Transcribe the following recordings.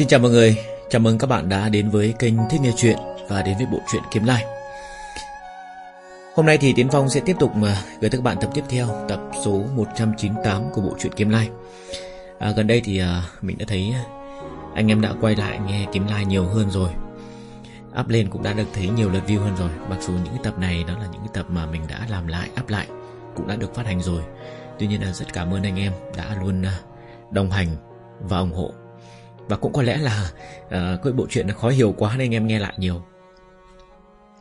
Xin chào mọi người, chào mừng các bạn đã đến với kênh Thích Nghe Chuyện và đến với bộ truyện Kiếm Lai. Hôm nay thì Tiến Phong sẽ tiếp tục mà gửi tới các bạn tập tiếp theo, tập số 198 của bộ truyện Kiếm Lai. À, gần đây thì à, mình đã thấy anh em đã quay lại nghe Kiếm Lai nhiều hơn rồi. Up lên cũng đã được thấy nhiều lượt view hơn rồi, mặc dù những cái tập này đó là những cái tập mà mình đã làm lại, up lại, cũng đã được phát hành rồi. Tuy nhiên là rất cảm ơn anh em đã luôn à, đồng hành và ủng hộ và cũng có lẽ là uh, cái bộ truyện nó khó hiểu quá nên anh em nghe lại nhiều.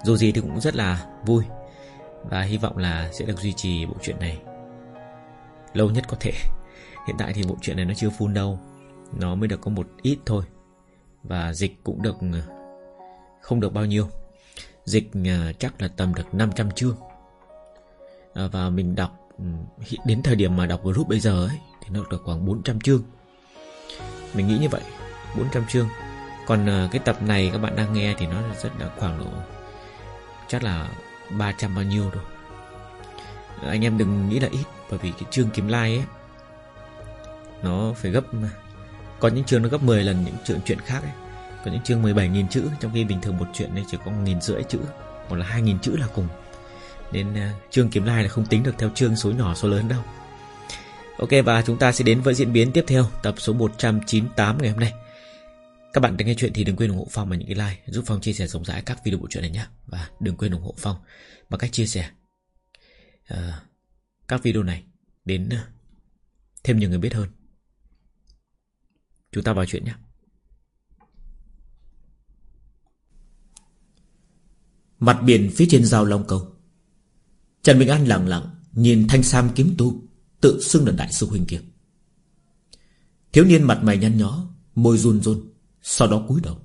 Dù gì thì cũng rất là vui. Và hy vọng là sẽ được duy trì bộ truyện này Lâu nhất có thể. Hiện tại thì bộ truyện này nó chưa full đâu. Nó mới được có một ít thôi. Và dịch cũng được ờ, Không được bao nhiêu. Dịch uh, chắc là tầm được 500 chương. Uh, Và mình đọc ừ, Đến thời điểm mà đọc group bây giờ ấy Thì nó được khoảng 400 chương. Mình nghĩ như vậy. 400 chương. Còn ờ, cái tập này các bạn đang nghe Thì nó rất là khoảng độ Chắc là 300 bao nhiêu thôi. Anh em đừng nghĩ là ít Bởi vì cái chương kiếm lai ấy Nó phải gấp mà. Có những chương nó gấp 10 lần những chuyện chuyện khác ấy. Có những chương 17.000 chữ Trong khi bình thường một chuyện này chỉ có 1.500 rưỡi chữ Hoặc là 2.000 chữ là cùng. Nên uh, chương kiếm lai là không tính được theo chương số nhỏ số lớn đâu. Ok và chúng ta sẽ đến với diễn biến tiếp theo Tập số 198 ngày hôm nay các bạn đang nghe chuyện thì đừng quên ủng hộ Phong bằng những cái like Giúp Phong chia sẻ rộng rãi các video bộ truyện này nhé Và đừng quên ủng hộ Phong Bằng cách chia sẻ uh, Các video này Đến uh, thêm nhiều người biết hơn. Chúng ta vào chuyện nhé Mặt biển phía trên giao Long Cầu. Trần Bình An lặng lặng Nhìn thanh sam kiếm tu Tự xưng là đại sư huynh kia. Thiếu niên mặt mày nhăn nhó Môi run run sau đó cúi đầu.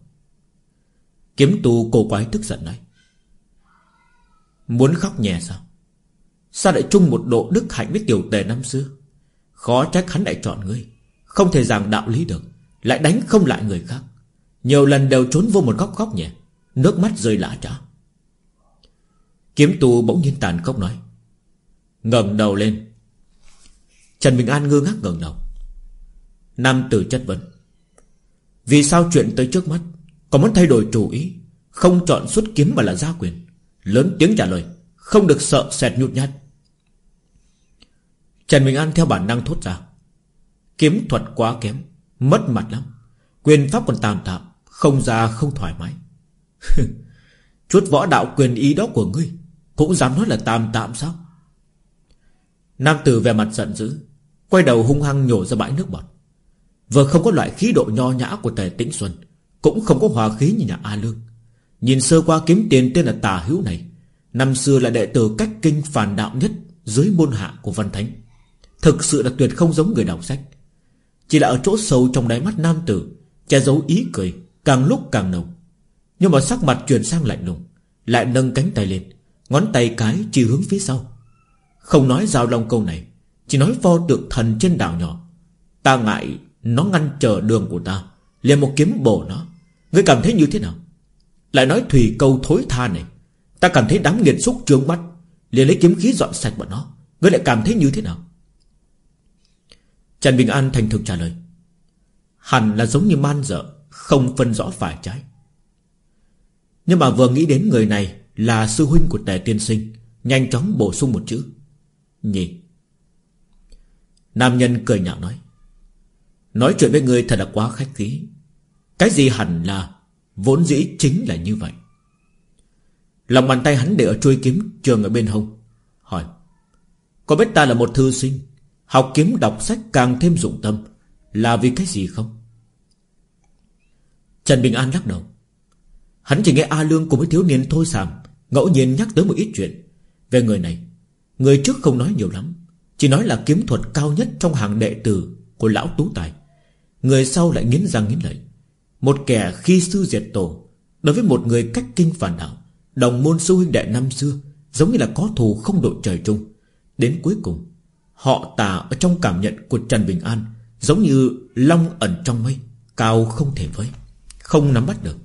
Kiếm tu cổ quái tức giận nói. Muốn khóc nhẹ sao? Sao lại chung một độ đức hạnh với tiểu tề năm xưa? Khó trách hắn lại chọn ngươi. Không thể giảng đạo lý được. Lại đánh không lại người khác. Nhiều lần đều trốn vô một góc khóc nhẹ Nước mắt rơi lã trã. Kiếm tu bỗng nhiên tàn khốc nói. Ngẩng đầu lên. Trần Bình An ngơ ngác ngẩng đầu. Nam tử chất vấn vì sao chuyện tới trước mắt? Còn muốn thay đổi chủ ý? Không chọn xuất kiếm mà là gia quyền. Lớn tiếng trả lời, Không được sợ sẹt nhút nhát. Trần Bình An theo bản năng thốt ra, Kiếm thuật quá kém, Mất mặt lắm. Quyền pháp còn tạm tạm Không ra không thoải mái. Chút võ đạo quyền ý đó của ngươi, Cũng dám nói là tạm tạm sao? Nam tử về mặt giận dữ, Quay đầu hung hăng nhổ ra bãi nước bọt. Vừa không có loại khí độ nho nhã của Tề Tĩnh Xuân, Cũng không có hòa khí như nhà A Lương. Nhìn sơ qua kiếm tiền tên là Tà Hữu này, Năm xưa là đệ tử cách kinh phản đạo nhất Dưới môn hạ của Văn Thánh. Thực sự là tuyệt không giống người đọc sách. Chỉ là ở chỗ sâu trong đáy mắt nam tử, Che giấu ý cười, Càng lúc càng nồng. Nhưng mà sắc mặt chuyển sang lạnh lùng, Lại nâng cánh tay lên, Ngón tay cái chỉ hướng phía sau. Không nói giao long câu này, Chỉ nói pho tượng thần trên đảo nhỏ. Ta ngại nó ngăn trở đường của ta, liền một kiếm bổ nó. Ngươi cảm thấy như thế nào? Lại nói thủy câu thối tha này. Ta cảm thấy đám nghiệt xúc trướng mắt, liền lấy kiếm khí dọn sạch bọn nó. Ngươi lại cảm thấy như thế nào? Trần Bình An thành thực trả lời. Hẳn là giống như man dợ, Không phân rõ phải trái. Nhưng mà vừa nghĩ đến người này Là sư huynh của tề tiên sinh, Nhanh chóng bổ sung một chữ. Nhìn Nam nhân cười nhạo nói. Nói chuyện với người thật là quá khách khí. Cái gì hẳn là Vốn dĩ chính là như vậy. Lòng bàn tay hắn để ở chuôi kiếm Trường ở bên hông. Hỏi, Có biết ta là một thư sinh, Học kiếm đọc sách càng thêm dụng tâm, Là vì cái gì không? Trần Bình An lắc đầu. Hắn chỉ nghe A Lương cùng với thiếu niên thôi sàm Ngẫu nhiên nhắc tới một ít chuyện Về người này. Người trước không nói nhiều lắm, Chỉ nói là kiếm thuật cao nhất trong hàng đệ tử Của lão Tú Tài. Người sau lại nghiến răng nghiến lợi. Một kẻ khi sư diệt tổ, Đối với một người cách kinh phản đạo Đồng môn sư huynh đệ năm xưa, Giống như là có thù không đội trời chung. Đến cuối cùng, Họ tà ở trong cảm nhận của Trần Bình An, Giống như long ẩn trong mây, Cao không thể với, Không nắm bắt được.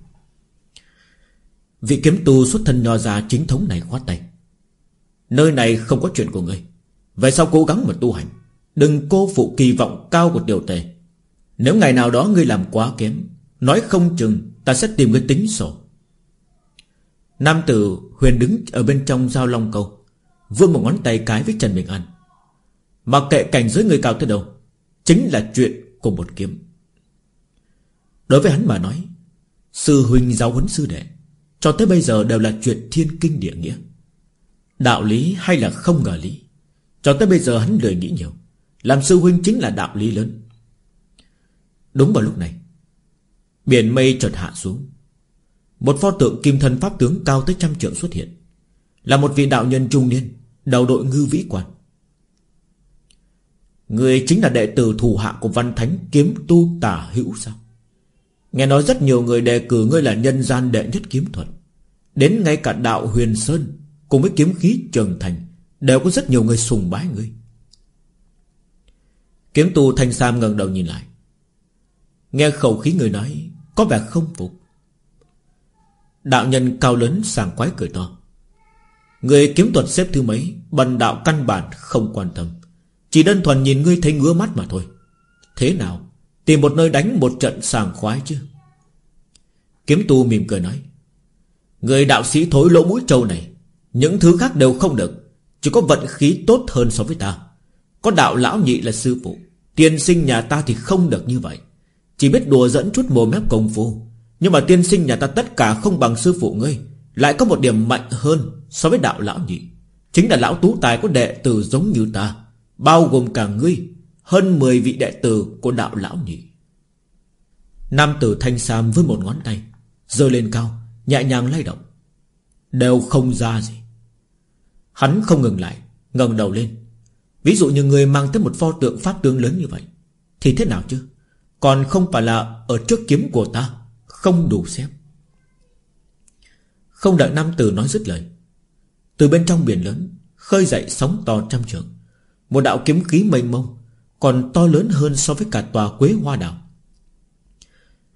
Vị kiếm tu xuất thân nho ra chính thống này khoát tay. Nơi này không có chuyện của ngươi. Vậy sao cố gắng mà tu hành. Đừng cô phụ kỳ vọng cao của tiểu tề nếu ngày nào đó ngươi làm quá kém, Nói không chừng ta sẽ tìm người tính sổ. Nam tử huyền đứng ở bên trong giao long câu Vươn một ngón tay cái với Trần Bình An. Mặc kệ cảnh giới người cao tới đâu, Chính là chuyện của một kiếm. Đối với hắn mà nói, Sư huynh giáo huấn sư đệ, Cho tới bây giờ đều là chuyện thiên kinh địa nghĩa. Đạo lý hay là không ngờ lý, Cho tới bây giờ hắn lười nghĩ nhiều, Làm sư huynh chính là đạo lý lớn. Đúng vào lúc này, Biển mây chợt hạ xuống. Một pho tượng kim thân pháp tướng cao tới trăm trượng xuất hiện, Là một vị đạo nhân trung niên, Đầu đội ngư vĩ quan. Người chính là đệ tử thủ hạ của văn thánh Kiếm tu tả hữu sao? Nghe nói rất nhiều người đề cử ngươi là nhân gian đệ nhất kiếm thuật. Đến ngay cả đạo huyền sơn Cùng với kiếm khí trường thành Đều có rất nhiều người sùng bái ngươi. Kiếm tu thanh sam ngẩng đầu nhìn lại. Nghe khẩu khí người nói, Có vẻ không phục. Đạo nhân cao lớn sàng quái cười to. Người kiếm thuật xếp thứ mấy, Bần đạo căn bản không quan tâm. Chỉ đơn thuần nhìn ngươi thấy ngứa mắt mà thôi. Thế nào, Tìm một nơi đánh một trận sàng khoái chứ? Kiếm tu mỉm cười nói. Người đạo sĩ thối lỗ mũi trâu này, Những thứ khác đều không được. Chỉ có vận khí tốt hơn so với ta. Có đạo lão nhị là sư phụ tiền sinh nhà ta thì không được như vậy. Chỉ biết đùa dẫn chút mồm mép công phu. Nhưng mà tiên sinh nhà ta tất cả không bằng sư phụ ngươi, Lại có một điểm mạnh hơn So với đạo lão nhị. Chính là lão tú tài có đệ tử giống như ta, Bao gồm cả ngươi, Hơn 10 vị đệ tử của đạo lão nhị. Nam tử thanh sam với một ngón tay, giơ lên cao, Nhẹ nhàng lay động. Đều không ra gì. Hắn không ngừng lại, ngẩng đầu lên. Ví dụ như người mang tới một pho tượng pháp tướng lớn như vậy, Thì thế nào chứ? Còn không phải là ở trước kiếm của ta, Không đủ xem. Không đợi nam tử nói dứt lời, Từ bên trong biển lớn, Khơi dậy sóng to trăm trường Một đạo kiếm khí mênh mông, Còn to lớn hơn so với cả tòa quế hoa đảo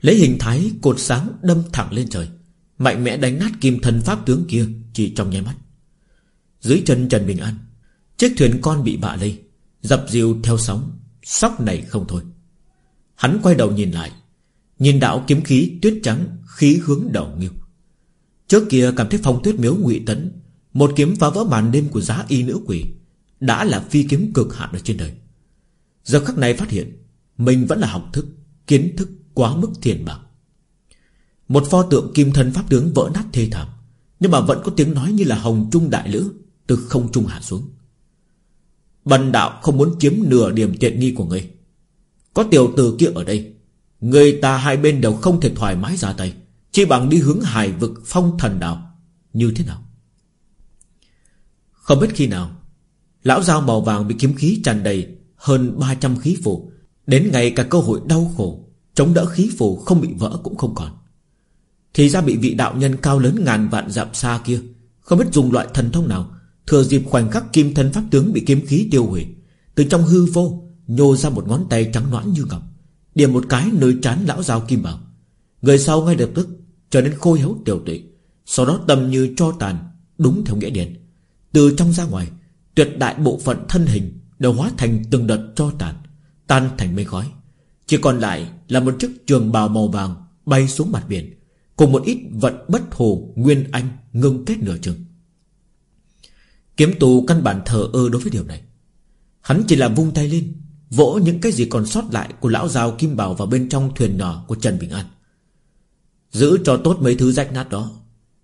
Lấy hình thái cột sáng đâm thẳng lên trời, Mạnh mẽ đánh nát kim thần pháp tướng kia Chỉ trong nháy mắt. Dưới chân Trần Bình An, Chiếc thuyền con bị bạ lây, Dập dìu theo sóng, Sóc này không thôi. Hắn quay đầu nhìn lại, Nhìn đạo kiếm khí tuyết trắng, Khí hướng đầu nghiêu Trước kia cảm thấy phong tuyết miếu ngụy tấn, Một kiếm phá vỡ màn đêm của giá y nữ quỷ, Đã là phi kiếm cực hạn ở trên đời. Giờ khắc này phát hiện, Mình vẫn là học thức, Kiến thức quá mức thiền bạc. Một pho tượng kim thân pháp tướng vỡ nát thê thảm, Nhưng mà vẫn có tiếng nói như là hồng trung đại lữ Từ không trung hạ xuống. Bần đạo không muốn chiếm nửa điểm tiện nghi của ngươi có tiểu tử kia ở đây. Người ta hai bên đều không thể thoải mái ra tay. Chỉ bằng đi hướng hải vực phong thần đạo Như thế nào? Không biết khi nào, Lão dao màu vàng bị kiếm khí tràn đầy Hơn 300 khí phù. Đến ngày cả cơ hội đau khổ, Chống đỡ khí phù không bị vỡ cũng không còn. Thì ra bị vị đạo nhân cao lớn ngàn vạn dặm xa kia, Không biết dùng loại thần thông nào, Thừa dịp khoảnh khắc kim thân pháp tướng bị kiếm khí tiêu hủy, Từ trong hư vô Nhô ra một ngón tay trắng nõn như ngọc, Điểm một cái nơi trán lão dao kim bảo. Người sau ngay lập tức Trở nên khôi hấu tiểu tụy, Sau đó tầm như cho tàn, Đúng theo nghĩa điện Từ trong ra ngoài, Tuyệt đại bộ phận thân hình Đều hóa thành từng đợt cho tàn, Tan thành mây khói. Chỉ còn lại là một chiếc trường bào màu vàng Bay xuống mặt biển, Cùng một ít vận bất hồ Nguyên Anh ngưng kết nửa chừng. Kiếm tù căn bản thờ ơ đối với điều này. Hắn chỉ là vung tay lên Vỗ những cái gì còn sót lại Của lão giao kim bảo vào bên trong thuyền nhỏ Của Trần Bình An. Giữ cho tốt mấy thứ rách nát đó.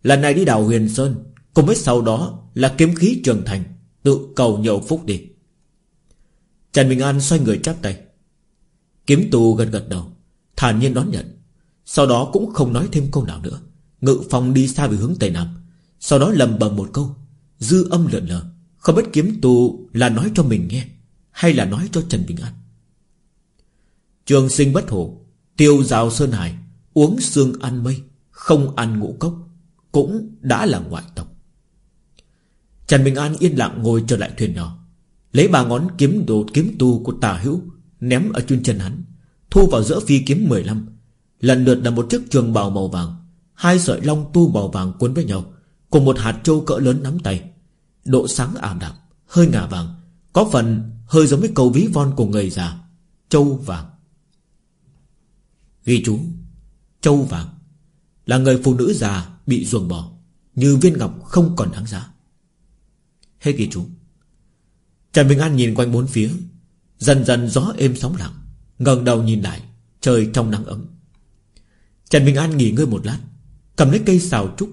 Lần này đi đảo Huyền Sơn, Cùng với sau đó là kiếm khí trường thành, Tự cầu nhậu phúc đi. Trần Bình An xoay người chắp tay. Kiếm tù gật gật đầu, Thản nhiên đón nhận. Sau đó cũng không nói thêm câu nào nữa. Ngự phong đi xa về hướng Tây Nam, Sau đó lầm bầm một câu. Dư âm lượn lờ, Không biết kiếm tù là nói cho mình nghe. Hay là nói cho Trần Bình An. Trường sinh bất hổ Tiêu rào sơn hải, Uống xương ăn mây, Không ăn ngũ cốc, Cũng đã là ngoại tộc. Trần Bình An yên lặng ngồi trở lại thuyền nhỏ, Lấy ba ngón kiếm đồ kiếm tu của tà hữu Ném ở trên chân hắn, Thu vào giữa phi kiếm 15 Lần lượt là một chiếc trường bào màu vàng, Hai sợi long tu màu vàng cuốn với nhau, Cùng một hạt châu cỡ lớn nắm tay. Độ sáng ảm đạm, Hơi ngả vàng, Có phần hơi giống với cầu ví von của người già. Châu vàng. Ghi chú. Châu vàng Là người phụ nữ già bị ruồng bỏ, Như viên ngọc không còn đáng giá. Hết ghi chú. Trần Bình An nhìn quanh bốn phía, Dần dần gió êm sóng lặng, ngẩng đầu nhìn lại, Trời trong nắng ấm. Trần Bình An nghỉ ngơi một lát, Cầm lấy cây xào trúc,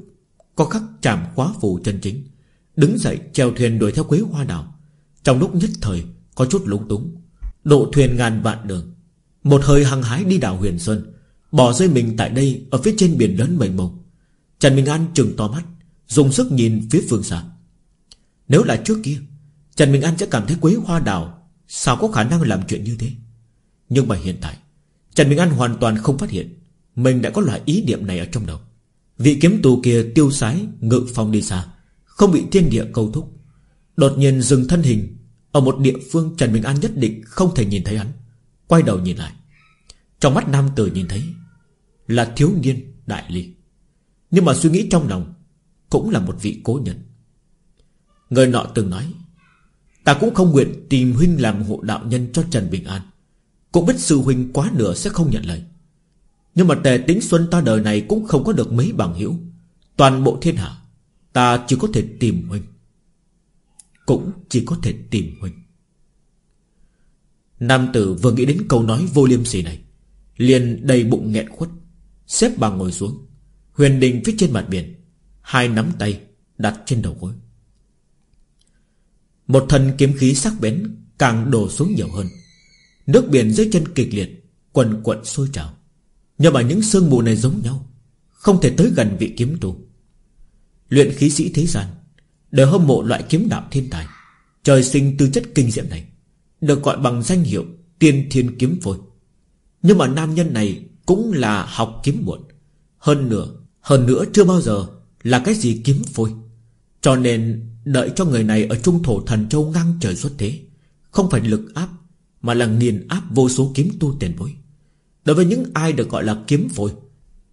Có khắc chạm khóa phù chân chính, Đứng dậy treo thuyền đuổi theo quế hoa đào. Trong lúc nhất thời có chút lúng túng. Độ thuyền ngàn vạn đường. Một hơi hăng hái đi đảo Huyền Sơn. Bỏ rơi mình tại đây Ở phía trên biển lớn mênh mông. Trần Minh An trừng to mắt Dùng sức nhìn phía phương xa. Nếu là trước kia Trần Minh An sẽ cảm thấy quấy hoa đảo, Sao có khả năng làm chuyện như thế? Nhưng mà hiện tại Trần Minh An hoàn toàn không phát hiện Mình đã có loại ý niệm này ở trong đầu. Vị kiếm tù kia tiêu sái Ngự phong đi xa Không bị thiên địa câu thúc. Đột nhiên dừng thân hình ở một địa phương Trần Bình An nhất định không thể nhìn thấy hắn. Quay đầu nhìn lại. Trong mắt nam tử nhìn thấy Là thiếu niên đại ly. Nhưng mà suy nghĩ trong lòng Cũng là một vị cố nhân. Người nọ từng nói, Ta cũng không nguyện tìm huynh làm hộ đạo nhân cho Trần Bình An. Cũng biết sư huynh quá nửa sẽ không nhận lời. Nhưng mà tề tính xuân ta đời này Cũng không có được mấy bằng hữu. Toàn bộ thiên hạ, Ta chỉ có thể tìm huynh. Cũng chỉ có thể tìm huynh Nam tử vừa nghĩ đến câu nói vô liêm sỉ này, Liền đầy bụng nghẹn khuất, Xếp bằng ngồi xuống. Huyền đình phía trên mặt biển, Hai nắm tay đặt trên đầu gối. Một thần kiếm khí sắc bén Càng đổ xuống nhiều hơn. Nước biển dưới chân kịch liệt, Quần quận sôi trào. Nhưng mà những sương mù này giống nhau, Không thể tới gần vị kiếm tu Luyện khí sĩ thế gian Đều hâm mộ loại kiếm đạo thiên tài. Trời sinh tư chất kinh diệm này, Được gọi bằng danh hiệu Tiên thiên kiếm phôi. Nhưng mà nam nhân này Cũng là học kiếm muộn. Hơn nữa Hơn nữa chưa bao giờ Là cái gì kiếm phôi. Cho nên đợi cho người này Ở trung thổ thần châu ngang trời xuất thế, Không phải lực áp, Mà là nghiền áp vô số kiếm tu tiền bối. Đối với những ai được gọi là kiếm phôi,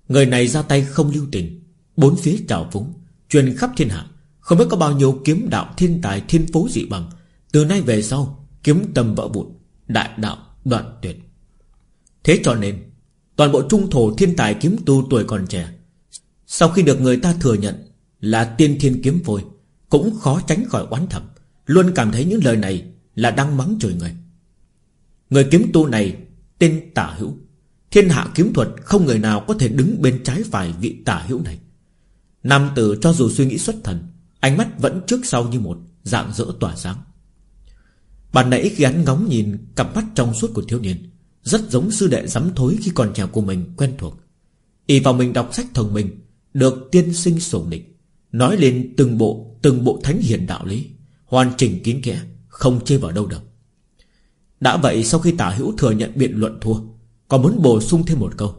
Người này ra tay không lưu tình, Bốn phía trào phúng, Truyền khắp thiên hạ. Không biết có bao nhiêu kiếm đạo thiên tài thiên phú dị bằng. Từ nay về sau, Kiếm tâm vỡ vụn, Đại đạo đoạn tuyệt. Thế cho nên, Toàn bộ trung thổ thiên tài kiếm tu tuổi còn trẻ, Sau khi được người ta thừa nhận Là tiên thiên kiếm phôi, Cũng khó tránh khỏi oán thầm, Luôn cảm thấy những lời này Là đang mắng chửi người. Người kiếm tu này tên tả hữu. Thiên hạ kiếm thuật không người nào có thể đứng bên trái phải vị tả hữu này. Nam tử cho dù suy nghĩ xuất thần Ánh mắt vẫn trước sau như một, Dạng dỡ tỏa sáng. Bạn nãy khi hắn ngóng nhìn Cặp mắt trong suốt của thiếu niên, Rất giống sư đệ dám thối khi còn trẻ của mình quen thuộc. Y vào mình đọc sách thần minh, Được tiên sinh sủng địch, Nói lên từng bộ Từng bộ thánh hiền đạo lý, Hoàn chỉnh kín kẽ, Không chê vào đâu được. Đã vậy sau khi tả hữu thừa nhận biện luận thua, Còn muốn bổ sung thêm một câu.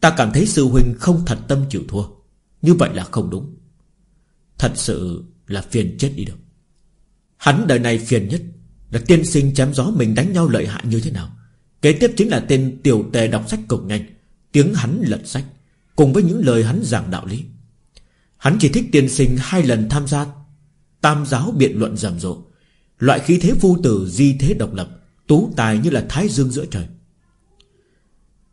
Ta cảm thấy sư huynh không thật tâm chịu thua, như vậy là không đúng. Thật sự là phiền chết đi được Hắn đời này phiền nhất Là tiên sinh chém gió mình đánh nhau lợi hại như thế nào. Kế tiếp chính là tên tiểu tề đọc sách cực nhanh Tiếng hắn lật sách, Cùng với những lời hắn giảng đạo lý. Hắn chỉ thích tiên sinh hai lần tham gia Tam giáo biện luận rầm rộ, Loại khí thế phu tử, di thế độc lập, Tú tài như là thái dương giữa trời.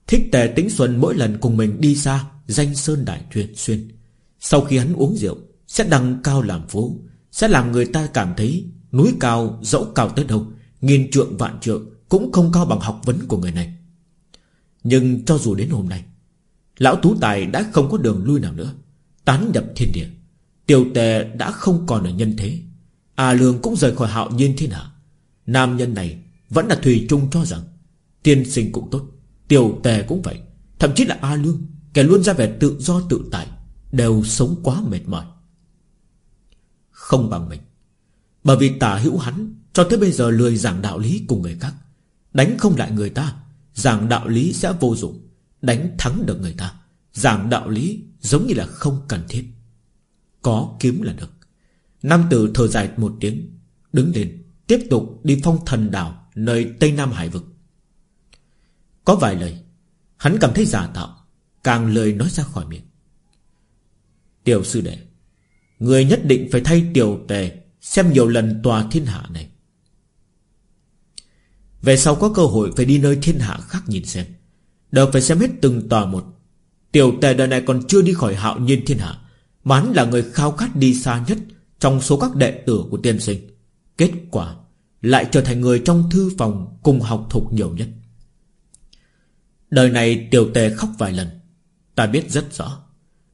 Thích tề tính xuân mỗi lần cùng mình đi xa Danh sơn đại thuyền xuyên. Sau khi hắn uống rượu sẽ đăng cao làm phố, Sẽ làm người ta cảm thấy Núi cao, dẫu cao tới đâu, Nghìn trượng vạn trượng Cũng không cao bằng học vấn của người này. Nhưng cho dù đến hôm nay, Lão Tú Tài đã không có đường lui nào nữa, Tán nhập thiên địa. Tiểu tề đã không còn ở nhân thế. A Lương cũng rời khỏi hạo nhiên thiên hạ. Nam nhân này Vẫn là Thùy Trung cho rằng, Tiên sinh cũng tốt, Tiểu tề cũng vậy. Thậm chí là A Lương, Kẻ luôn ra vẻ tự do tự tại, Đều sống quá mệt mỏi. Không bằng mình. Bởi vì tả hữu hắn Cho tới bây giờ lười giảng đạo lý cùng người khác. Đánh không lại người ta, Giảng đạo lý sẽ vô dụng. Đánh thắng được người ta, Giảng đạo lý giống như là không cần thiết. Có kiếm là được. Nam tử thở dài một tiếng, Đứng lên, Tiếp tục đi phong thần đảo Nơi Tây Nam Hải Vực. Có vài lời, Hắn cảm thấy giả tạo, Càng lời nói ra khỏi miệng. Tiểu sư đệ Người nhất định phải thay tiểu tề, Xem nhiều lần tòa thiên hạ này. Về sau có cơ hội Phải đi nơi thiên hạ khác nhìn xem. Đều phải xem hết từng tòa một. Tiểu tề đời này còn chưa đi khỏi hạo nhiên thiên hạ, Mà hắn là người khao khát đi xa nhất Trong số các đệ tử của tiên sinh. Kết quả, Lại trở thành người trong thư phòng Cùng học thục nhiều nhất. Đời này tiểu tề khóc vài lần. Ta biết rất rõ,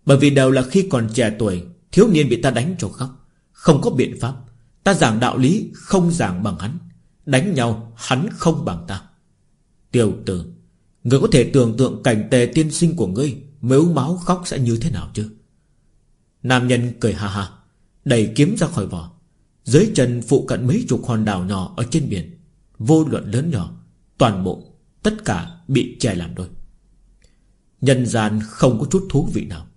Bởi vì đều là khi còn trẻ tuổi Thiếu niên bị ta đánh cho khóc. Không có biện pháp. Ta giảng đạo lý không giảng bằng hắn. Đánh nhau, hắn không bằng ta. Tiểu tử, Người có thể tưởng tượng cảnh tề tiên sinh của ngươi Mếu máu khóc sẽ như thế nào chứ? Nam nhân cười ha ha, Đẩy kiếm ra khỏi vỏ. Dưới chân phụ cận mấy chục hòn đảo nhỏ Ở trên biển, Vô luận lớn nhỏ, Toàn bộ, Tất cả bị chè làm đôi. Nhân gian không có chút thú vị nào.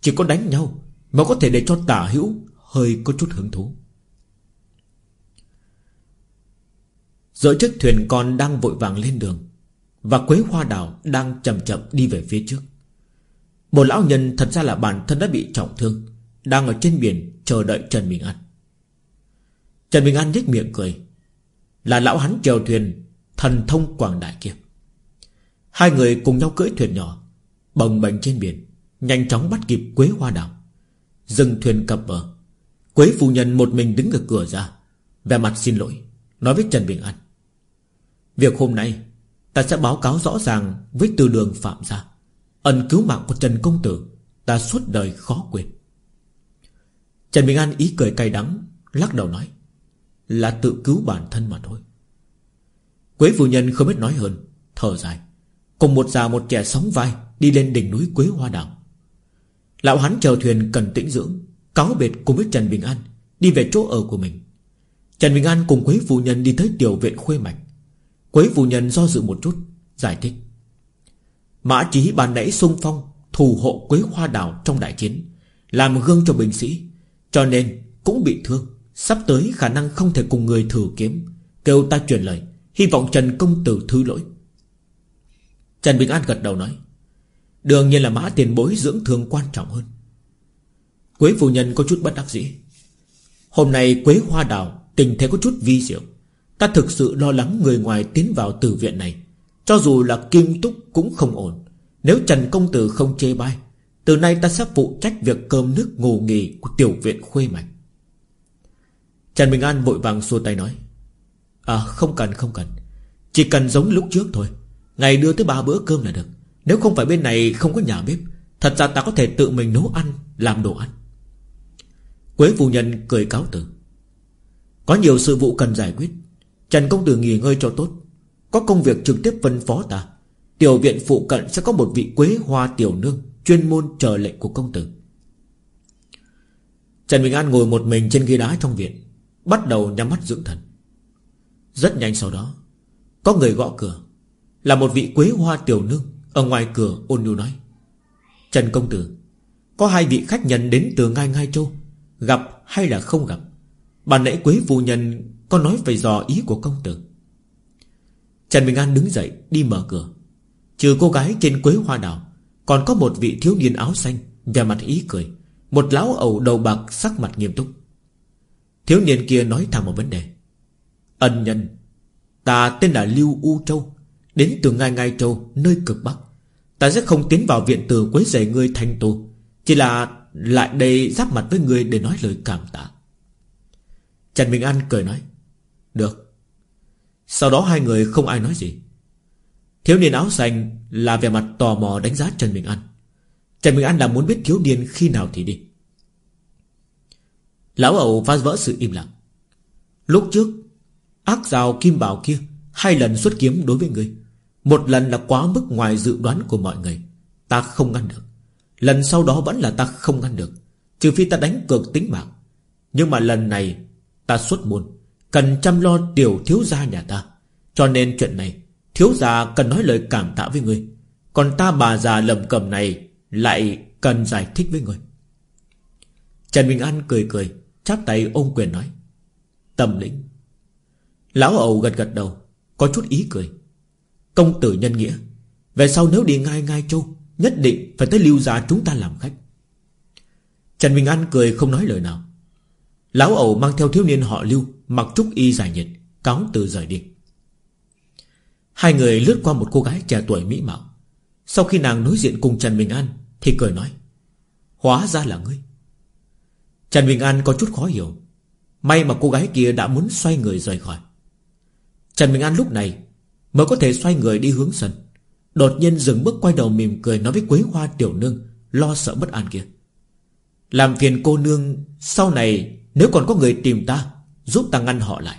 Chỉ có đánh nhau mà có thể để cho tả hữu Hơi có chút hứng thú. Giữa chiếc thuyền con đang vội vàng lên đường Và Quế Hoa Đào đang chậm chậm đi về phía trước. Một lão nhân thật ra là bản thân đã bị trọng thương, Đang ở trên biển chờ đợi Trần Bình An. Trần Bình An nhếch miệng cười. Là lão hắn chèo thuyền, Thần thông quảng đại kia. Hai người cùng nhau cưỡi thuyền nhỏ, Bồng bềnh trên biển, Nhanh chóng bắt kịp Quế Hoa Đào. Dừng thuyền cập bờ. Quế phu nhân một mình đứng ở cửa ra Về mặt xin lỗi, Nói với Trần Bình An. Việc hôm nay, Ta sẽ báo cáo rõ ràng với từ đường phạm gia. Ân cứu mạng của Trần Công Tử, Ta suốt đời khó quên. Trần Bình An ý cười cay đắng, Lắc đầu nói, Là tự cứu bản thân mà thôi. Quế phu nhân không biết nói hơn, Thở dài. Cùng một già một trẻ sóng vai, Đi lên đỉnh núi Quế Hoa Đảo. Lão hắn chèo thuyền cần tĩnh dưỡng, Cáo biệt cùng với Trần Bình An, Đi về chỗ ở của mình. Trần Bình An cùng Quế phu nhân đi tới tiểu viện khuê mạch. Quế phu nhân do dự một chút, Giải thích. Mã Chí bàn nãy xung phong Thù hộ Quế Hoa Đảo trong đại chiến, Làm gương cho binh sĩ, Cho nên cũng bị thương. Sắp tới khả năng không thể cùng người thử kiếm. Kêu ta truyền lời, Hy vọng Trần Công Tử thứ lỗi. Trần Bình An gật đầu nói Đương nhiên là mã tiền bối dưỡng thương quan trọng hơn. Quế phu nhân có chút bất đắc dĩ. Hôm nay Quế Hoa Đào Tình thế có chút vi diệu. Ta thực sự lo lắng người ngoài tiến vào tử viện này. Cho dù là kim túc cũng không ổn. Nếu Trần Công Tử không chê bai, Từ nay ta sẽ phụ trách việc cơm nước ngủ nghỉ Của tiểu viện khuê mạch. Trần Bình An vội vàng xua tay nói À không cần không cần. Chỉ cần giống lúc trước thôi. Ngày đưa tới ba bữa cơm là được. Nếu không phải bên này không có nhà bếp, Thật ra ta có thể tự mình nấu ăn, Làm đồ ăn. Quế phu nhân cười cáo từ. Có nhiều sự vụ cần giải quyết. Trần công tử nghỉ ngơi cho tốt. Có công việc trực tiếp phân phó ta. Tiểu viện phụ cận sẽ có một vị quế hoa tiểu nương, Chuyên môn chờ lệnh của công tử. Trần Bình An ngồi một mình trên ghế đá trong viện, Bắt đầu nhắm mắt dưỡng thần. Rất nhanh sau đó, Có người gõ cửa, Là một vị quế hoa tiểu nương ở ngoài cửa, ôn nhu nói. Trần công tử, Có hai vị khách nhân đến từ Ngai Ngai Châu, Gặp hay là không gặp? Bà nãy quế phu nhân Có nói về dò ý của công tử. Trần Bình An đứng dậy, Đi mở cửa. Trừ cô gái trên quế hoa đào, Còn có một vị thiếu niên áo xanh Về mặt ý cười, Một lão ẩu đầu bạc, sắc mặt nghiêm túc. Thiếu niên kia nói thẳng một vấn đề. Ân nhân, Ta tên là Lưu U Châu, Đến từ Ngai Ngai Châu, Nơi cực Bắc. Ta sẽ không tiến vào viện từ quấy rầy ngươi thanh tu. Chỉ là lại đây giáp mặt với người để nói lời cảm tạ. Trần Bình An cười nói, Được. Sau đó hai người không ai nói gì. Thiếu niên áo xanh là về mặt tò mò đánh giá Trần Bình An. Trần Bình An là muốn biết thiếu niên khi nào thì đi. Lão ẩu phá vỡ sự im lặng. Lúc trước, Ác rào kim bảo kia Hai lần xuất kiếm đối với người một lần là quá mức ngoài dự đoán của mọi người. Ta không ngăn được. Lần sau đó vẫn là ta không ngăn được, Trừ phi ta đánh cược tính mạng. Nhưng mà lần này, Ta xuất môn, Cần chăm lo tiểu thiếu gia nhà ta. Cho nên chuyện này, Thiếu gia cần nói lời cảm tạ với người Còn ta bà già lầm cầm này Lại cần giải thích với người Trần Bình An cười cười, Chắp tay ôm quyền nói, Tâm lĩnh. Lão ẩu gật gật đầu, Có chút ý cười. Công tử nhân nghĩa. Về sau nếu đi ngai ngai châu, Nhất định phải tới lưu gia chúng ta làm khách. Trần Bình An cười không nói lời nào. Lão ẩu mang theo thiếu niên họ lưu, Mặc trúc y dài nhiệt, Cáo từ rời đi. Hai người lướt qua một cô gái trẻ tuổi mỹ mạo. Sau khi nàng đối diện cùng Trần Bình An, Thì cười nói, Hóa ra là ngươi. Trần Bình An có chút khó hiểu. May mà cô gái kia đã muốn xoay người rời khỏi. Trần Bình An lúc này Mới có thể xoay người đi hướng sân. Đột nhiên dừng bước quay đầu mỉm cười Nói với Quế Hoa tiểu nương, Lo sợ bất an kia. Làm phiền cô nương, Sau này nếu còn có người tìm ta, Giúp ta ngăn họ lại.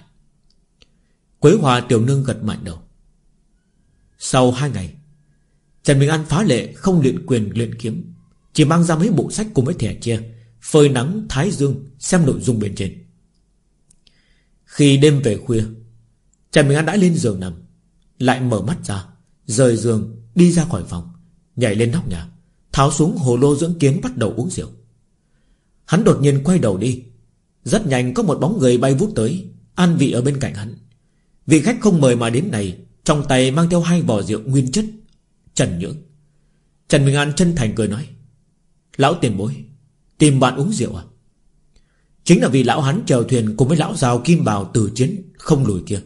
Quế Hoa tiểu nương gật mạnh đầu. Sau hai ngày, Trần Bình An phá lệ không luyện quyền luyện kiếm, Chỉ mang ra mấy bộ sách cùng với thẻ chia, Phơi nắng, thái dương, Xem nội dung bên trên. Khi đêm về khuya, Trần Bình An đã lên giường nằm. Lại mở mắt ra, Rời giường, đi ra khỏi phòng, Nhảy lên nóc nhà, Tháo xuống hồ lô dưỡng kiến bắt đầu uống rượu. Hắn đột nhiên quay đầu đi. Rất nhanh có một bóng người bay vút tới, An vị ở bên cạnh hắn. Vị khách không mời mà đến này, Trong tay mang theo hai vỏ rượu nguyên chất, Trần Nhưỡng. Trần Bình An chân thành cười nói, Lão tiền bối, Tìm bạn uống rượu à? Chính là vì lão hắn chèo thuyền cùng với lão rào kim bào từ chiến không lùi kia.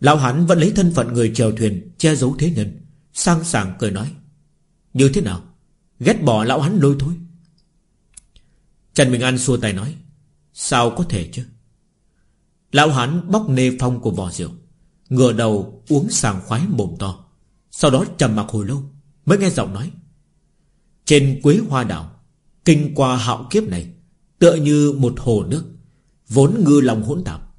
Lão hắn vẫn lấy thân phận người chèo thuyền Che giấu thế nhân, Sang sảng cười nói, Như thế nào? Ghét bỏ lão hắn lôi thôi. Trần Bình An xua tay nói, Sao có thể chứ? Lão hắn bóc nê phong của vò rượu, Ngửa đầu uống sàng khoái mồm to, Sau đó trầm mặc hồi lâu, Mới nghe giọng nói, Trên quế hoa đảo, Kinh qua hạo kiếp này, Tựa như một hồ nước, Vốn ngư lòng hỗn tạp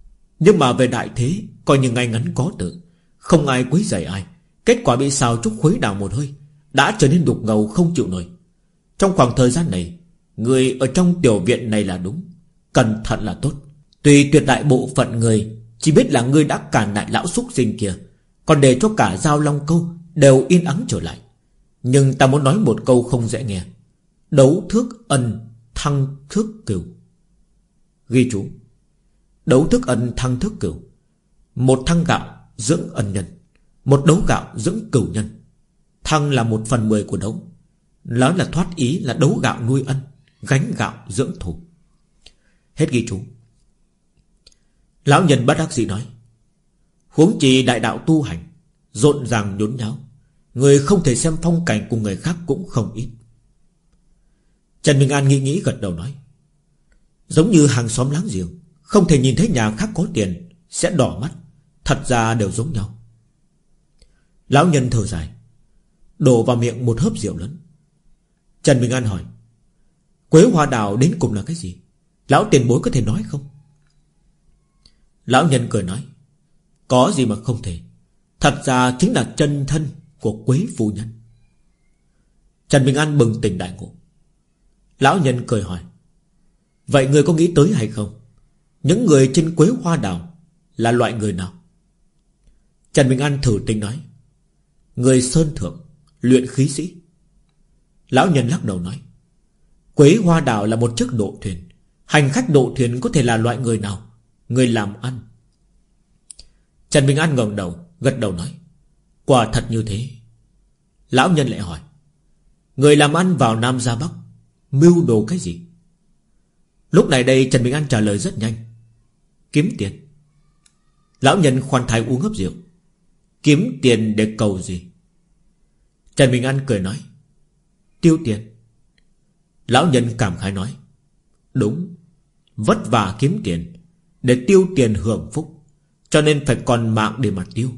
nhưng mà về đại thế, Coi như ngay ngắn có tự. Không ai quấy rầy ai. Kết quả bị xào trúc khuấy đảo một hơi, Đã trở nên đục ngầu không chịu nổi. Trong khoảng thời gian này, Người ở trong tiểu viện này là đúng. Cẩn thận là tốt. Tùy tuyệt đại bộ phận người, Chỉ biết là ngươi đã cản lại lão xúc sinh kia. Còn để cho cả giao long câu Đều yên ắng trở lại. Nhưng ta muốn nói một câu không dễ nghe. Đấu thước ân, Thăng thước cửu. Ghi chú. Đấu thức ân thăng thức cửu. Một thăng gạo dưỡng ân nhân. Một đấu gạo dưỡng cửu nhân. Thăng là một phần mười của đấu. Đó là thoát ý là đấu gạo nuôi ân, Gánh gạo dưỡng thủ Hết ghi chú. Lão nhân bắt đắc dĩ nói, Huống chi đại đạo tu hành, Rộn ràng nhốn nháo, Người không thể xem phong cảnh của người khác cũng không ít. Trần Minh An nghĩ nghĩ gật đầu nói, Giống như hàng xóm láng giềng không thể nhìn thấy nhà khác có tiền, Sẽ đỏ mắt, Thật ra đều giống nhau. Lão nhân thở dài, Đổ vào miệng một hớp rượu lớn. Trần bình An hỏi, Quế hoa đào đến cùng là cái gì? Lão tiền bối có thể nói không? Lão nhân cười nói, Có gì mà không thể, Thật ra chính là chân thân của Quế phu nhân. Trần Bình An bừng tỉnh đại ngộ. Lão nhân cười hỏi, Vậy người có nghĩ tới hay không? Những người trên Quế Hoa Đảo Là loại người nào? Trần Bình An thử tính nói. Người sơn thượng, Luyện khí sĩ. Lão nhân lắc đầu nói. Quế Hoa Đảo là một chiếc độ thuyền. Hành khách độ thuyền có thể là loại người nào? Người làm ăn. Trần Bình An ngẩng đầu, Gật đầu nói. Quả thật như thế. Lão nhân lại hỏi. Người làm ăn vào Nam ra Bắc, Mưu đồ cái gì? Lúc này đây Trần Bình An trả lời rất nhanh. Kiếm tiền. Lão nhân khoan thái uống hấp rượu. Kiếm tiền để cầu gì? Trần Bình An cười nói, Tiêu tiền. Lão nhân cảm khái nói, Đúng, Vất vả kiếm tiền Để tiêu tiền hưởng phúc, Cho nên phải còn mạng để mà tiêu.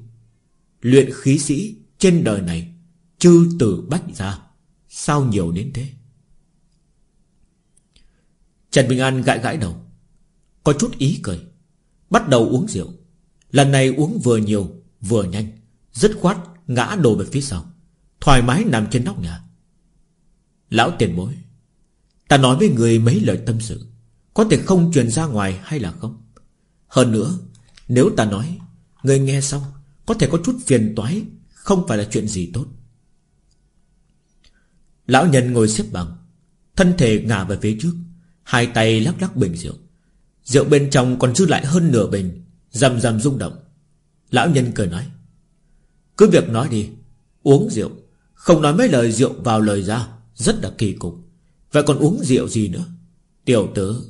Luyện khí sĩ trên đời này, Chư tử bách ra Sao nhiều đến thế? Trần Bình An gãi gãi đầu, Có chút ý cười. Bắt đầu uống rượu. Lần này uống vừa nhiều, vừa nhanh. Dứt khoát ngã đổ về phía sau, Thoải mái nằm trên nóc nhà. Lão tiền bối, Ta nói với người mấy lời tâm sự, Có thể không truyền ra ngoài hay là không? Hơn nữa, Nếu ta nói, Người nghe xong Có thể có chút phiền toái, Không phải là chuyện gì tốt. Lão nhân ngồi xếp bằng, Thân thể ngả về phía trước, Hai tay lắc lắc bình rượu. Rượu bên trong còn dư lại hơn nửa bình. Rầm rầm rung động. Lão nhân cười nói, Cứ việc nói đi, Uống rượu, Không nói mấy lời rượu vào lời ra, Rất là kỳ cục. Vậy còn uống rượu gì nữa? Tiểu tử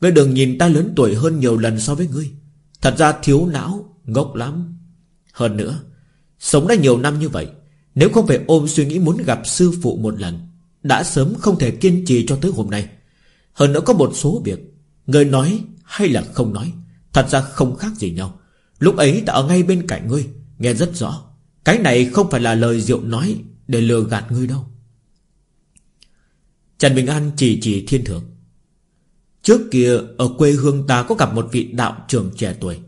Ngươi đừng nhìn ta lớn tuổi hơn nhiều lần so với ngươi, Thật ra thiếu não, Ngốc lắm. Hơn nữa, Sống đã nhiều năm như vậy, Nếu không phải ôm suy nghĩ muốn gặp sư phụ một lần, Đã sớm không thể kiên trì cho tới hôm nay. Hơn nữa có một số việc Người nói hay là không nói, Thật ra không khác gì nhau. Lúc ấy ta ở ngay bên cạnh ngươi, Nghe rất rõ. Cái này không phải là lời diệu nói Để lừa gạt ngươi đâu. Trần Bình An chỉ chỉ thiên thượng. Trước kia, ở quê hương ta có gặp một vị đạo trưởng trẻ tuổi.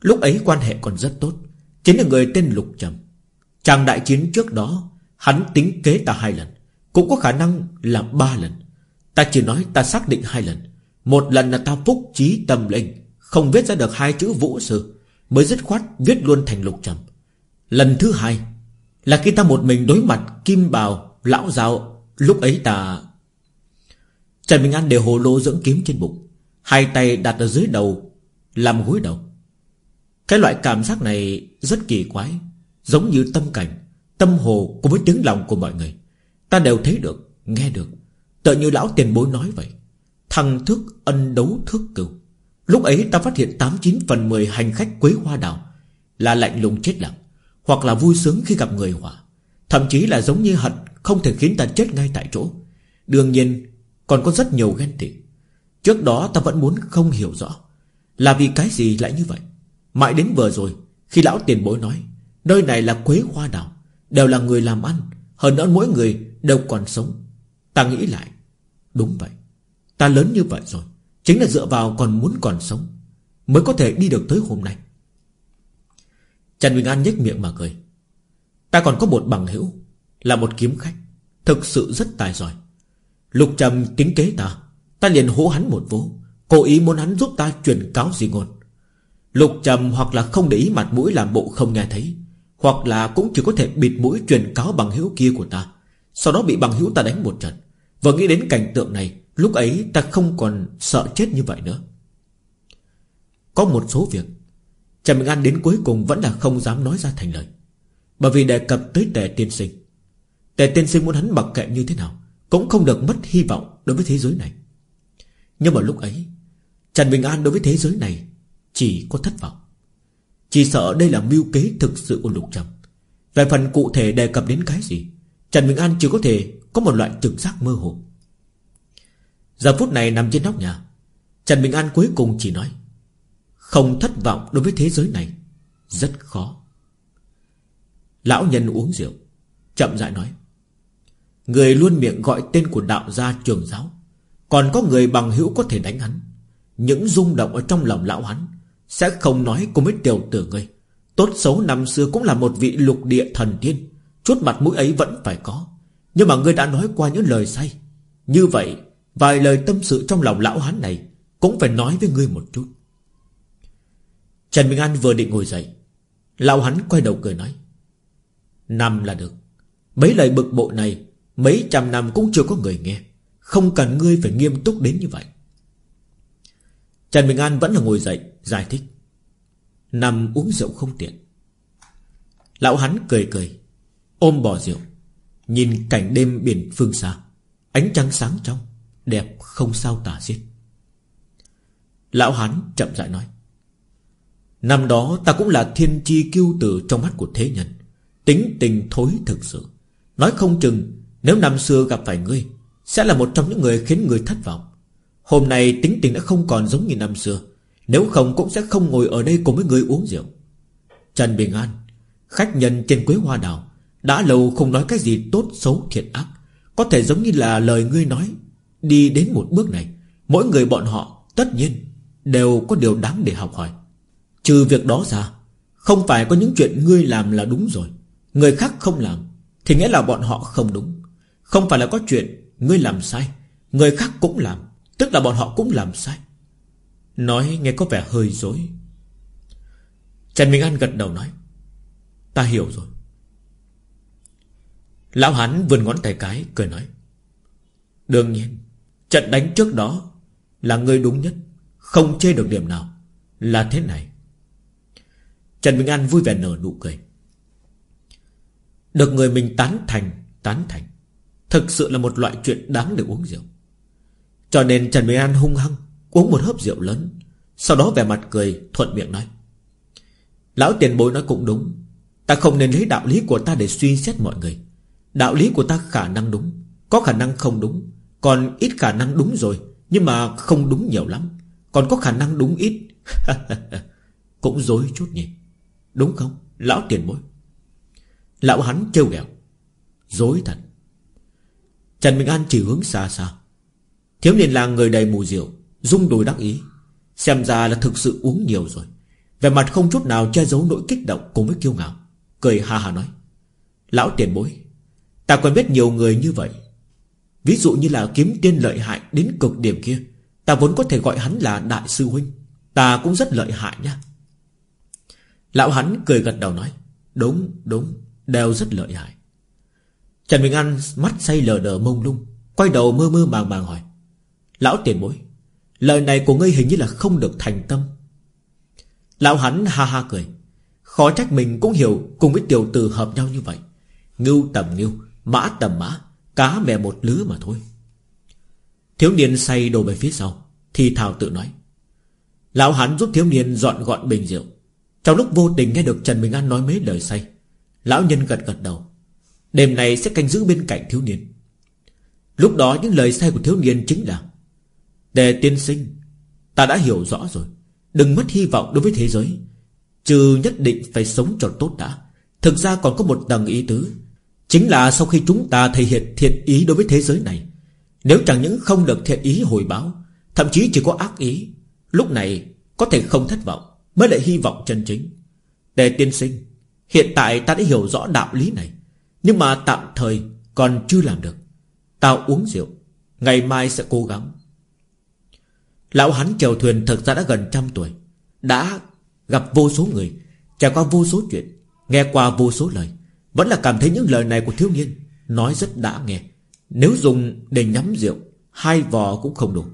Lúc ấy quan hệ còn rất tốt, Chính là người tên Lục Trầm. Chàng đại chiến trước đó, Hắn tính kế ta hai lần, Cũng có khả năng là ba lần. Ta chỉ nói ta xác định hai lần một lần là tao phúc trí tâm linh Không viết ra được hai chữ vũ sư Mới dứt khoát viết luôn thành lục trầm. Lần thứ hai Là khi ta một mình đối mặt Kim bào Lão giáo Lúc ấy ta Trần Bình An đều hồ lô dưỡng kiếm trên bụng Hai tay đặt ở dưới đầu Làm gối đầu. Cái loại cảm giác này rất kỳ quái Giống như tâm cảnh Tâm hồ cùng với tiếng lòng của mọi người. Ta đều thấy được, nghe được Tựa như lão tiền bối nói vậy. Thăng thức ân đấu thức cửu. Lúc ấy ta phát hiện 89 phần 10 hành khách quế hoa đào Là lạnh lùng chết lặng, Hoặc là vui sướng khi gặp người hỏa Thậm chí là giống như hận Không thể khiến ta chết ngay tại chỗ. Đương nhiên, còn có rất nhiều ghen tị. Trước đó ta vẫn muốn không hiểu rõ Là vì cái gì lại như vậy. Mãi đến vừa rồi, Khi lão tiền bối nói, Nơi này là quế hoa đào Đều là người làm ăn, Hơn nữa mỗi người đều còn sống. Ta nghĩ lại, Đúng vậy. Ta lớn như vậy rồi, Chính là dựa vào còn muốn còn sống, Mới có thể đi được tới hôm nay. Trần Bình An nhếch miệng mà cười. Ta còn có một bằng hữu, Là một kiếm khách, Thực sự rất tài giỏi. Lục Trầm tính kế ta Ta liền hố hắn một vố, Cố ý muốn hắn giúp ta truyền cáo gì ngôn. Lục Trầm hoặc là không để ý mặt mũi làm bộ không nghe thấy, Hoặc là cũng chỉ có thể bịt mũi truyền cáo bằng hữu kia của ta, Sau đó bị bằng hữu ta đánh một trận. Và nghĩ đến cảnh tượng này Lúc ấy ta không còn sợ chết như vậy nữa. Có một số việc, Trần Bình An đến cuối cùng vẫn là không dám nói ra thành lời. Bởi vì đề cập tới tề tiên sinh. Tề tiên sinh muốn hắn mặc kệ như thế nào Cũng không được mất hy vọng đối với thế giới này. Nhưng mà lúc ấy, Trần Bình An đối với thế giới này Chỉ có thất vọng. Chỉ sợ đây là mưu kế thực sự của Lục Trầm. Về phần cụ thể đề cập đến cái gì, Trần Bình An chỉ có thể Có một loại trực giác mơ hồ. Giờ phút này nằm trên nóc nhà, Trần Bình An cuối cùng chỉ nói, Không thất vọng đối với thế giới này, Rất khó. Lão nhân uống rượu, Chậm rãi nói, Người luôn miệng gọi tên của đạo gia trường giáo, Còn có người bằng hữu có thể đánh hắn. Những rung động ở trong lòng lão hắn Sẽ không nói cùng với tiểu tử ngươi. Tốt xấu năm xưa cũng là một vị lục địa thần tiên, Chút mặt mũi ấy vẫn phải có. Nhưng mà ngươi đã nói qua những lời say. Như vậy Vài lời tâm sự trong lòng lão hắn này Cũng phải nói với ngươi một chút. Trần Bình An vừa định ngồi dậy, Lão hắn quay đầu cười nói, Năm là được. Mấy lời bực bộ này Mấy trăm năm cũng chưa có người nghe. Không cần ngươi phải nghiêm túc đến như vậy. Trần Bình An vẫn là ngồi dậy, Giải thích Nằm uống rượu không tiện. Lão hắn cười cười, Ôm bò rượu, Nhìn cảnh đêm biển phương xa, Ánh trăng sáng trong. Đẹp không sao tả xiết. Lão hắn chậm rãi nói, Năm đó ta cũng là thiên chi kiêu tử trong mắt của thế nhân, Tính tình thối thực sự. Nói không chừng, Nếu năm xưa gặp phải ngươi, Sẽ là một trong những người khiến người thất vọng. Hôm nay tính tình đã không còn giống như năm xưa, Nếu không cũng sẽ không ngồi ở đây cùng với ngươi uống rượu. Trần Bình An, Khách nhân trên quế hoa đào, Đã lâu không nói cái gì tốt xấu thiện ác, Có thể giống như là lời ngươi nói Đi đến một bước này, Mỗi người bọn họ tất nhiên Đều có điều đáng để học hỏi. Trừ việc đó ra, Không phải có những chuyện ngươi làm là đúng rồi, Người khác không làm Thì nghĩa là bọn họ không đúng. Không phải là có chuyện ngươi làm sai, Người khác cũng làm, Tức là bọn họ cũng làm sai. Nói nghe có vẻ hơi dối. Trần Minh An gật đầu nói, Ta hiểu rồi. Lão hắn vươn ngón tay cái, cười nói, Đương nhiên Trận đánh trước đó Là người đúng nhất, Không chê được điểm nào, Là thế này. Trần Bình An vui vẻ nở nụ cười. Được người mình tán thành Tán thành, Thực sự là một loại chuyện đáng để uống rượu. Cho nên Trần Bình An hung hăng Uống một hớp rượu lớn, Sau đó vẻ mặt cười thuận miệng nói, Lão tiền bối nói cũng đúng, Ta không nên lấy đạo lý của ta để suy xét mọi người. Đạo lý của ta khả năng đúng, Có khả năng không đúng còn ít khả năng đúng rồi, Nhưng mà không đúng nhiều lắm. Còn có khả năng đúng ít. Cũng dối chút nhỉ. Đúng không, Lão tiền bối? Lão hắn trêu ghẹo. Dối thật. Trần Minh An chỉ hướng xa xa. Thiếu niên là người đầy mù rượu Dung đùi đắc ý. Xem ra là thực sự uống nhiều rồi. Về mặt không chút nào che giấu nỗi kích động cùng với kiêu ngạo. Cười ha ha nói. Lão tiền bối, Ta quen biết nhiều người như vậy. Ví dụ như là kiếm tiên lợi hại đến cực điểm kia, Ta vốn có thể gọi hắn là đại sư huynh, Ta cũng rất lợi hại nha Lão hắn cười gật đầu nói, Đúng đúng, Đều rất lợi hại. Trần Bình An mắt say lờ đờ mông lung, Quay đầu mơ mơ màng màng hỏi, Lão tiền bối, Lời này của ngươi hình như là không được thành tâm. Lão hắn ha ha cười, Khó trách mình cũng hiểu Cùng với tiểu tử hợp nhau như vậy, Ngưu tầm ngưu, Mã tầm mã Cá mè một lứa mà thôi. Thiếu niên say đồ về phía sau, Thì thảo tự nói, Lão hắn giúp thiếu niên dọn gọn bình rượu. Trong lúc vô tình nghe được Trần Bình An nói mấy lời say, Lão nhân gật gật đầu, Đêm này sẽ canh giữ bên cạnh thiếu niên. Lúc đó những lời say của thiếu niên chính là Đề tiên sinh, Ta đã hiểu rõ rồi, Đừng mất hy vọng đối với thế giới, Trừ nhất định phải sống cho tốt đã. Thực ra còn có một tầng ý tứ Chính là sau khi chúng ta thể hiện thiện ý đối với thế giới này, Nếu chẳng những không được thiện ý hồi báo, Thậm chí chỉ có ác ý, Lúc này có thể không thất vọng, Mới lại hy vọng chân chính. Đề tiên sinh, Hiện tại ta đã hiểu rõ đạo lý này, Nhưng mà tạm thời còn chưa làm được. Tao uống rượu, Ngày mai sẽ cố gắng. Lão hắn chèo thuyền thật ra đã gần trăm tuổi, Đã gặp vô số người, Trải qua vô số chuyện, Nghe qua vô số lời. Vẫn là cảm thấy những lời này của thiếu niên. Nói rất đã nghe. Nếu dùng để nhắm rượu, Hai vò cũng không đủ.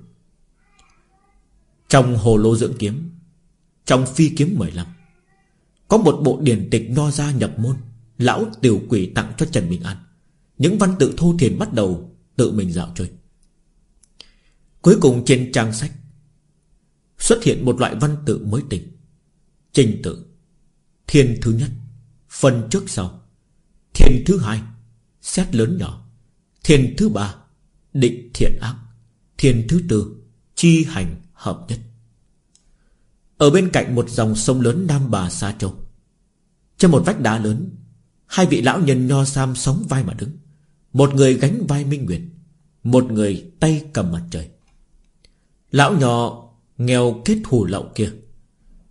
Trong hồ lô dưỡng kiếm, Trong phi kiếm 15 Có một bộ điển tịch nho ra nhập môn. Lão tiểu quỷ tặng cho Trần Bình An. Những văn tự thô thiền bắt đầu Tự mình dạo chơi. Cuối cùng trên trang sách Xuất hiện một loại văn tự mới tỉnh Trình tự. Thiên thứ nhất, Phần trước sau. Thiên thứ hai, Xét lớn nhỏ. Thiên thứ ba, Định thiện ác. Thiên thứ tư, Chi hành hợp nhất. Ở bên cạnh một dòng sông lớn Nam Bà Sa Châu. Trên một vách đá lớn, Hai vị lão nhân nho sam sóng vai mà đứng. Một người gánh vai Minh Nguyệt, Một người tay cầm mặt trời. Lão nhỏ Nghèo kết hù lậu kia.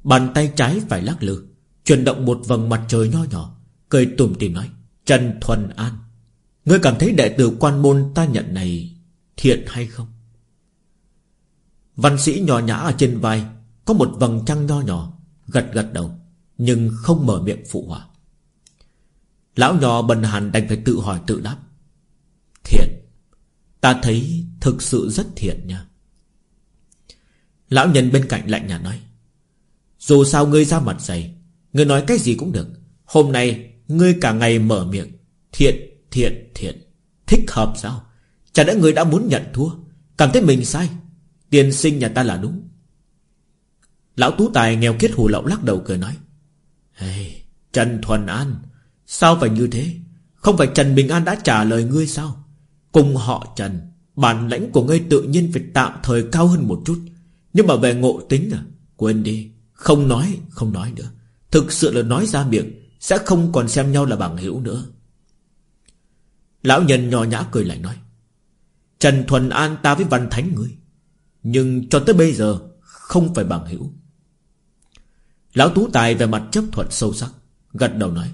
Bàn tay trái phải lắc lư, Chuyển động một vầng mặt trời nho nhỏ, Cười tùm tìm nói Trần Thuần An. Ngươi cảm thấy đệ tử quan môn ta nhận này Thiện hay không? Văn sĩ nhỏ nhã ở trên vai, Có một vầng trăng nho nhỏ, Gật gật đầu, Nhưng không mở miệng phụ họa. Lão nhỏ bần hàn đành phải tự hỏi tự đáp. Thiện, Ta thấy thực sự rất thiện nha. Lão nhân bên cạnh lạnh nhạt nói, Dù sao ngươi ra mặt dày, Ngươi nói cái gì cũng được. Hôm nay ngươi cả ngày mở miệng Thiện, thiện, thiện. Thích hợp sao? Chả lẽ ngươi đã muốn nhận thua? Cảm thấy mình sai? Tiền sinh nhà ta là đúng. Lão Tú Tài nghèo kiết hù lậu lắc đầu cười nói hey, Trần Thuần An Sao phải như thế? Không phải Trần Bình An đã trả lời ngươi sao? Cùng họ Trần Bản lãnh của ngươi tự nhiên phải tạm thời cao hơn một chút. Nhưng mà về ngộ tính à Quên đi Không nói không nói nữa. Thực sự là nói ra miệng sẽ không còn xem nhau là bằng hữu nữa. Lão nhân nhỏ nhã cười lại nói, Trần Thuần An ta với Văn Thánh ngươi, Nhưng cho tới bây giờ Không phải bằng hữu. Lão Tú Tài về mặt chấp thuận sâu sắc, Gật đầu nói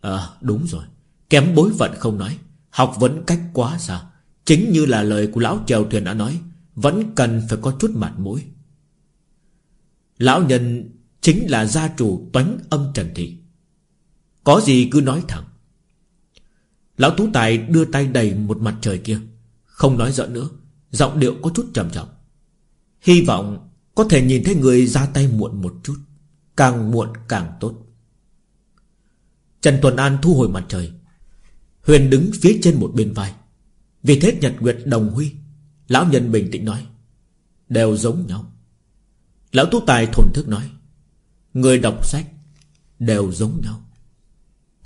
À đúng rồi, Kém bối phận không nói, Học vấn cách quá xa. Chính như là lời của lão chèo thuyền đã nói, Vẫn cần phải có chút mặt mũi. Lão nhân Chính là gia chủ toánh âm trần thị. Có gì cứ nói thẳng. Lão Tú Tài đưa tay đầy một mặt trời kia. Không nói giận nữa, Giọng điệu có chút trầm trọng. Hy vọng có thể nhìn thấy người ra tay muộn một chút, Càng muộn càng tốt. Trần Tuần An thu hồi mặt trời. Huyền đứng phía trên một bên vai. Vì thế Nhật Nguyệt đồng huy, Lão nhân bình tĩnh nói, Đều giống nhau. Lão Tú Tài thổn thức nói, Người đọc sách Đều giống nhau.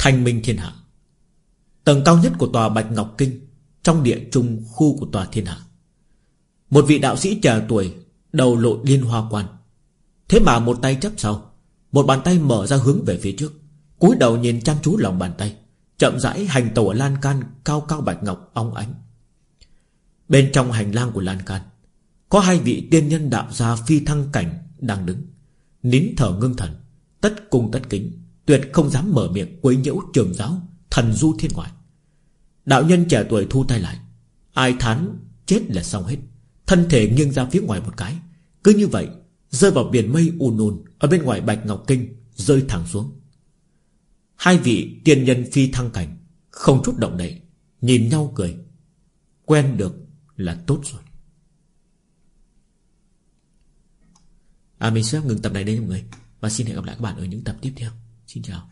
Thanh minh thiên hạ. Tầng cao nhất của tòa Bạch Ngọc Kinh, Trong địa trung khu của tòa thiên hạ. Một vị đạo sĩ trẻ tuổi, Đầu lộ liên hoa quan. Thế mà một tay chấp sau, Một bàn tay mở ra hướng về phía trước, cúi đầu nhìn chăm chú lòng bàn tay, Chậm rãi hành tàu ở lan can Cao cao bạch ngọc óng ánh. Bên trong hành lang của lan can, Có hai vị tiên nhân đạo gia phi thăng cảnh Đang đứng, Nín thở ngưng thần, Tất cung tất kính. Tuyệt không dám mở miệng quấy nhiễu trường giáo, Thần du thiên ngoại. Đạo nhân trẻ tuổi thu tay lại. Ai thán chết là xong hết. Thân thể nghiêng ra phía ngoài một cái. Cứ như vậy, Rơi vào biển mây ùn ùn, Ở bên ngoài Bạch Ngọc Kinh Rơi thẳng xuống. Hai vị tiên nhân phi thăng cảnh, Không chút động đậy, Nhìn nhau cười. Quen được là tốt rồi. À mình sẽ ngừng tập này đây mọi người. Và xin hẹn gặp lại các bạn ở những tập tiếp theo. Xin chào